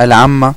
العمة